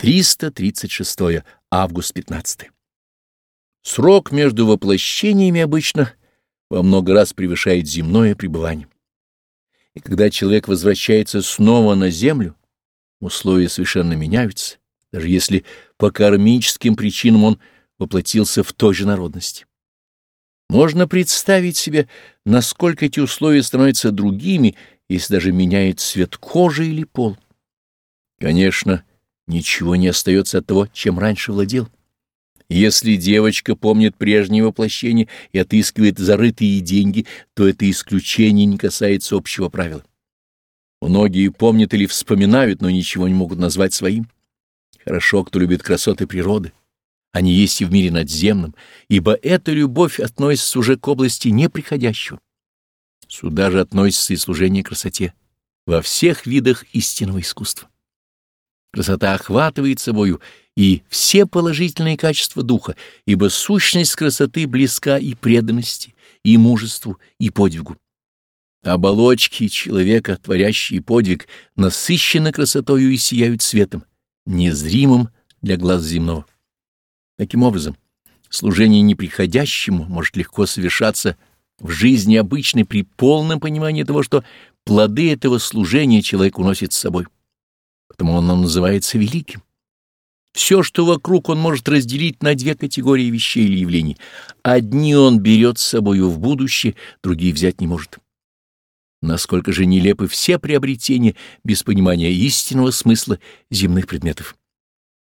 336 август 15. Срок между воплощениями обычно во много раз превышает земное пребывание. И когда человек возвращается снова на землю, условия совершенно меняются, даже если по кармическим причинам он воплотился в той же народности. Можно представить себе, насколько эти условия становятся другими, если даже меняет цвет кожи или пол. Конечно, ничего не остается от того, чем раньше владел. Если девочка помнит прежнее воплощение и отыскивает зарытые деньги, то это исключение не касается общего правила. Многие помнят или вспоминают, но ничего не могут назвать своим. Хорошо, кто любит красоты природы. Они есть и в мире надземном, ибо эта любовь относится уже к области неприходящего. Сюда же относится и служение красоте во всех видах истинного искусства. Красота охватывает собою и все положительные качества духа, ибо сущность красоты близка и преданности, и мужеству, и подвигу. Оболочки человека, творящие подвиг, насыщены красотою и сияют светом, незримым для глаз земного. Таким образом, служение неприходящему может легко совершаться в жизни обычной при полном понимании того, что плоды этого служения человек уносит с собой потому он называется великим. Все, что вокруг, он может разделить на две категории вещей или явлений. Одни он берет с собою в будущее, другие взять не может. Насколько же нелепы все приобретения без понимания истинного смысла земных предметов.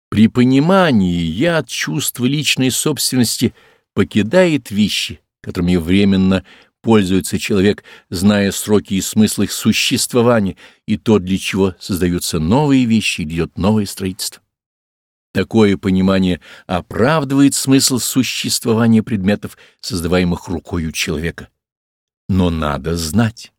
При понимании яд чувства личной собственности покидает вещи, которыми временно пользуется человек, зная сроки и смысл их существования и то, для чего создаются новые вещи и идет новое строительство. Такое понимание оправдывает смысл существования предметов, создаваемых рукою человека. Но надо знать.